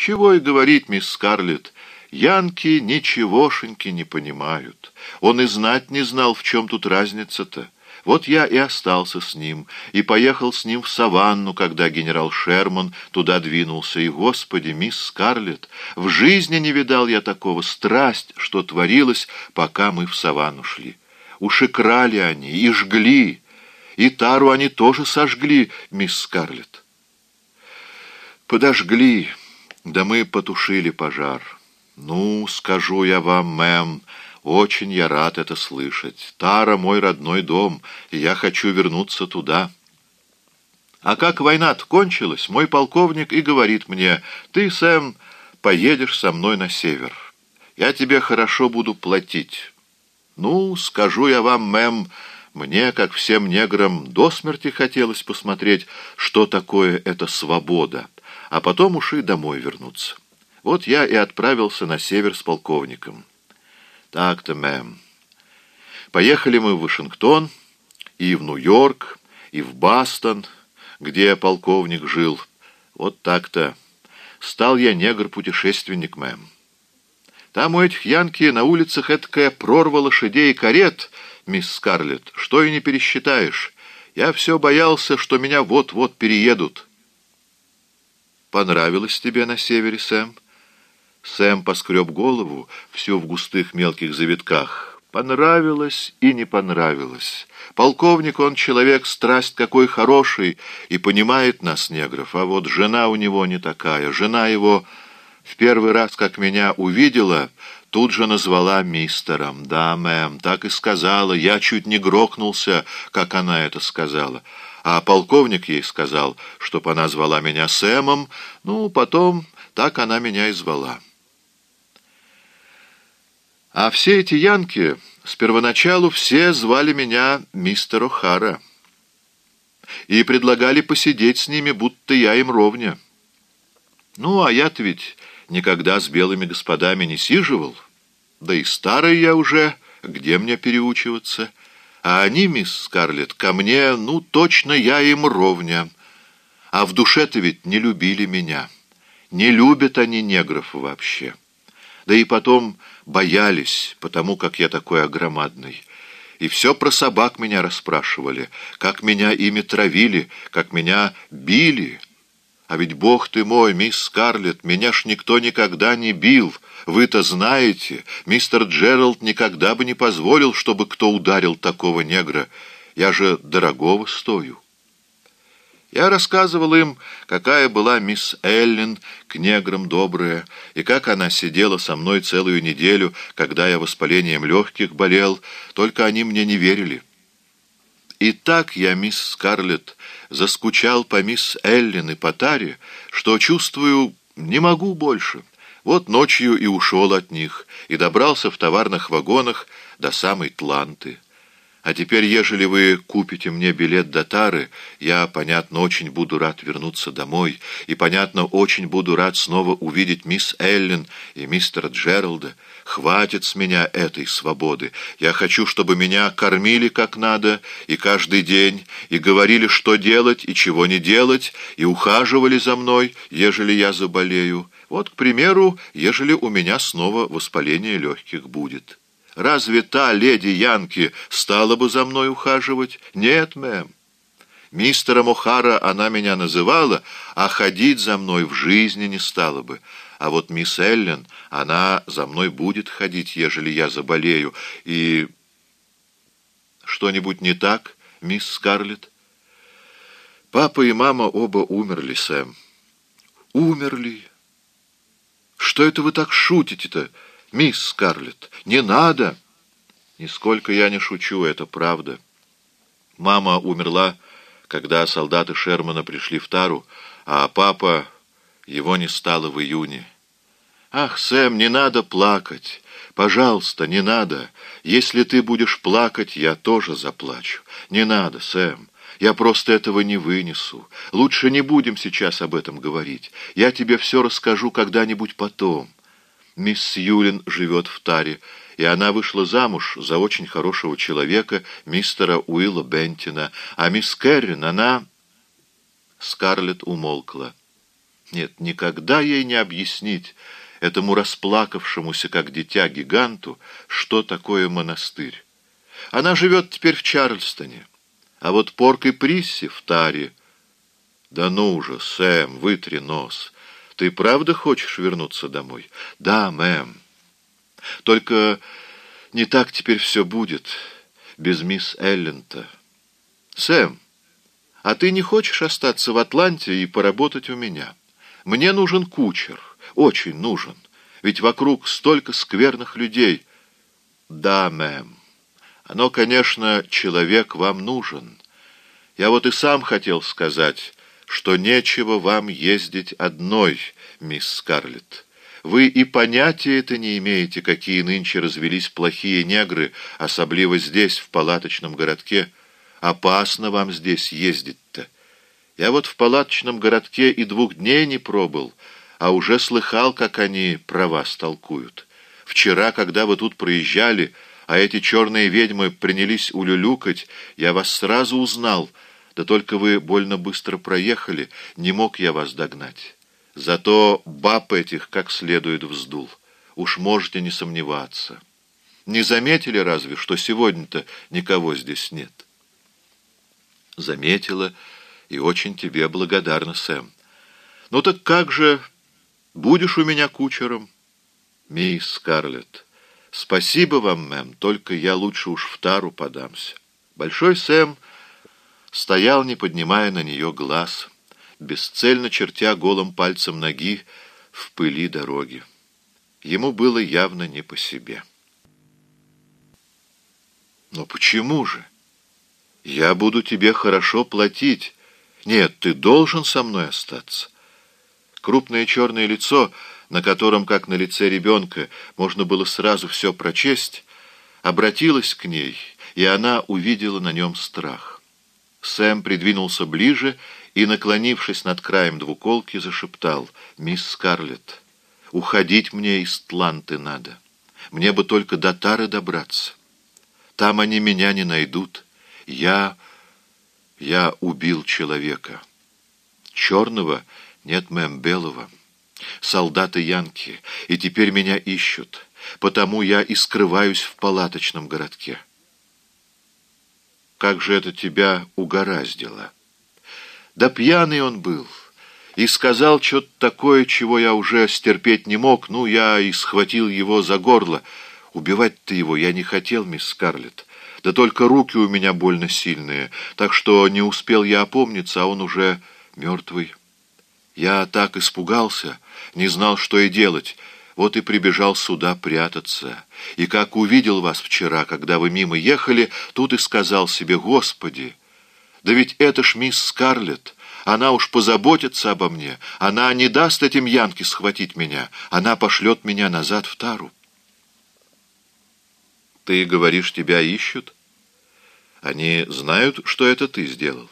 Чего и говорить, мисс Скарлетт, Янки ничегошеньки не понимают. Он и знать не знал, в чем тут разница-то. Вот я и остался с ним, и поехал с ним в саванну, когда генерал Шерман туда двинулся. И, господи, мисс Скарлетт, в жизни не видал я такого страсть, что творилось, пока мы в саванну шли. Уж они, и жгли, и тару они тоже сожгли, мисс Скарлетт. Подожгли, да мы потушили пожар. Ну, скажу я вам, мэм, очень я рад это слышать. Тара — мой родной дом, и я хочу вернуться туда. А как война-то кончилась, мой полковник и говорит мне, ты, Сэм, поедешь со мной на север. Я тебе хорошо буду платить. Ну, скажу я вам, мэм, мне, как всем неграм, до смерти хотелось посмотреть, что такое эта свобода, а потом уж и домой вернуться. Вот я и отправился на север с полковником. Так-то, мэм. Поехали мы в Вашингтон, и в Нью-Йорк, и в Бастон, где полковник жил. Вот так-то. Стал я негр-путешественник, мэм. Там у этих янки на улицах эткая прорва лошадей и карет — мисс Скарлетт, что и не пересчитаешь. Я все боялся, что меня вот-вот переедут. Понравилось тебе на севере, Сэм? Сэм поскреб голову, все в густых мелких завитках. Понравилось и не понравилось. Полковник, он человек, страсть какой хороший, и понимает нас, негров, а вот жена у него не такая. Жена его в первый раз, как меня увидела, тут же назвала мистером. Да, мэм, так и сказала. Я чуть не грохнулся, как она это сказала. А полковник ей сказал, чтоб она звала меня Сэмом. Ну, потом так она меня и звала. А все эти янки с первоначалу все звали меня мистер О'Хара и предлагали посидеть с ними, будто я им ровня. Ну, а я-то ведь никогда с белыми господами не сиживал. Да и старый я уже, где мне переучиваться? А они, мисс Скарлетт, ко мне, ну, точно я им ровня. А в душе-то ведь не любили меня. Не любят они негров вообще. Да и потом боялись, потому как я такой огромадный. И все про собак меня расспрашивали, как меня ими травили, как меня били. А ведь, бог ты мой, мисс Скарлетт, меня ж никто никогда не бил. Вы-то знаете, мистер Джеральд никогда бы не позволил, чтобы кто ударил такого негра. Я же дорогого стою. Я рассказывал им, какая была мисс Эллен к неграм добрая, и как она сидела со мной целую неделю, когда я воспалением легких болел, только они мне не верили. И так я, мисс Скарлетт, заскучал по мисс Эллен и по Таре, что, чувствую, не могу больше. Вот ночью и ушел от них, и добрался в товарных вагонах до самой Тланты. А теперь, ежели вы купите мне билет до Тары, я, понятно, очень буду рад вернуться домой, и, понятно, очень буду рад снова увидеть мисс Эллен и мистера Джералда. Хватит с меня этой свободы. Я хочу, чтобы меня кормили как надо, и каждый день, и говорили, что делать и чего не делать, и ухаживали за мной, ежели я заболею. Вот, к примеру, ежели у меня снова воспаление легких будет». Разве та леди Янки стала бы за мной ухаживать? Нет, мэм. Мистером О'Хара она меня называла, а ходить за мной в жизни не стала бы. А вот мисс Эллен, она за мной будет ходить, ежели я заболею. И что-нибудь не так, мисс Скарлетт? Папа и мама оба умерли, Сэм. Умерли? Что это вы так шутите-то? «Мисс Скарлетт, не надо!» «Нисколько я не шучу, это правда. Мама умерла, когда солдаты Шермана пришли в Тару, а папа его не стало в июне. Ах, Сэм, не надо плакать! Пожалуйста, не надо! Если ты будешь плакать, я тоже заплачу. Не надо, Сэм!» Я просто этого не вынесу. Лучше не будем сейчас об этом говорить. Я тебе все расскажу когда-нибудь потом. Мисс Юлин живет в Таре, и она вышла замуж за очень хорошего человека, мистера Уилла Бентина, а мисс Кэррин, она...» Скарлетт умолкла. Нет, никогда ей не объяснить этому расплакавшемуся, как дитя, гиганту, что такое монастырь. Она живет теперь в Чарльстоне, а вот Порк и Присси в Таре. Да ну же, Сэм, вытри нос. Ты правда хочешь вернуться домой? Да, мэм. Только не так теперь все будет без мисс Эллента. Сэм, а ты не хочешь остаться в Атланте и поработать у меня? Мне нужен кучер, очень нужен, ведь вокруг столько скверных людей. Да, мэм. Оно, конечно, человек вам нужен. Я вот и сам хотел сказать, что нечего вам ездить одной, мисс Скарлетт. Вы и понятия это не имеете, какие нынче развелись плохие негры, особливо здесь, в палаточном городке. Опасно вам здесь ездить-то. Я вот в палаточном городке и двух дней не пробыл, а уже слыхал, как они про вас толкуют. Вчера, когда вы тут проезжали, а эти черные ведьмы принялись улюлюкать, я вас сразу узнал, да только вы больно быстро проехали, не мог я вас догнать. Зато баб этих как следует вздул. Уж можете не сомневаться. Не заметили разве, что сегодня-то никого здесь нет?» Заметила и очень тебе благодарна, Сэм. Ну так как же, будешь у меня кучером? Мисс Скарлетт, спасибо вам, мэм, только я лучше уж в тару подамся. Большой Сэм стоял, не поднимая на нее глаз, бесцельно чертя голым пальцем ноги в пыли дороги. Ему было явно не по себе. Но почему же? Я буду тебе хорошо платить. Нет, ты должен со мной остаться. Крупное черное лицо, на котором, как на лице ребенка, можно было сразу все прочесть, обратилось к ней, и она увидела на нем страх. Сэм придвинулся ближе и, наклонившись над краем двуколки, зашептал «Мисс Скарлетт, уходить мне из Тланты надо. Мне бы только до Тары добраться. Там они меня не найдут». Я... я убил человека. Черного? Нет, мэм, белого. Солдаты Янки, и теперь меня ищут. Потому я и скрываюсь в палаточном городке. Как же это тебя угораздило? Да пьяный он был. И сказал что-то такое, чего я уже стерпеть не мог. Ну, я и схватил его за горло. Убивать-то его я не хотел, мисс Скарлетт. Да только руки у меня больно сильные, так что не успел я опомниться, а он уже мертвый. Я так испугался, не знал, что и делать, вот и прибежал сюда прятаться. И как увидел вас вчера, когда вы мимо ехали, тут и сказал себе, «Господи, да ведь это ж мисс Скарлетт, она уж позаботится обо мне, она не даст этим Янке схватить меня, она пошлет меня назад в Тару». Ты говоришь, тебя ищут? Они знают, что это ты сделал?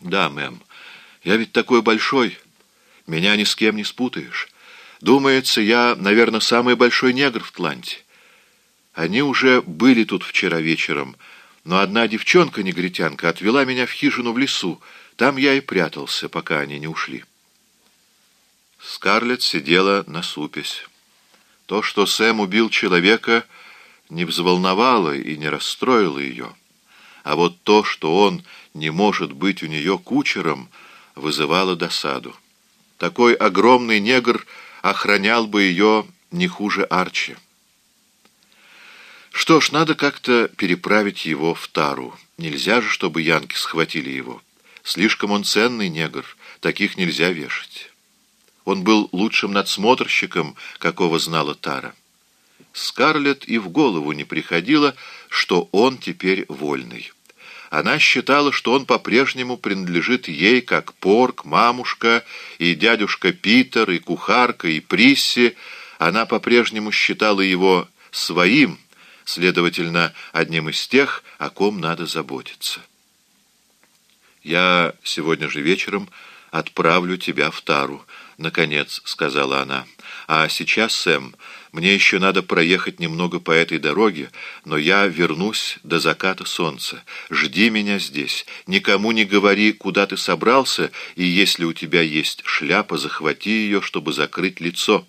Да, мэм. Я ведь такой большой. Меня ни с кем не спутаешь. Думается, я, наверное, самый большой негр в Тланте. Они уже были тут вчера вечером, но одна девчонка-негритянка отвела меня в хижину в лесу. Там я и прятался, пока они не ушли. Скарлетт сидела на супесь. То, что Сэм убил человека не взволновало и не расстроило ее. А вот то, что он не может быть у нее кучером, вызывало досаду. Такой огромный негр охранял бы ее не хуже Арчи. Что ж, надо как-то переправить его в тару. Нельзя же, чтобы янки схватили его. Слишком он ценный негр, таких нельзя вешать. Он был лучшим надсмотрщиком, какого знала Тара. Скарлетт и в голову не приходило, что он теперь вольный. Она считала, что он по-прежнему принадлежит ей, как Порк, мамушка, и дядюшка Питер, и кухарка, и Присси. Она по-прежнему считала его своим, следовательно, одним из тех, о ком надо заботиться. «Я сегодня же вечером отправлю тебя в Тару», наконец сказала она. «А сейчас, Сэм, мне еще надо проехать немного по этой дороге, но я вернусь до заката солнца. Жди меня здесь. Никому не говори, куда ты собрался, и если у тебя есть шляпа, захвати ее, чтобы закрыть лицо».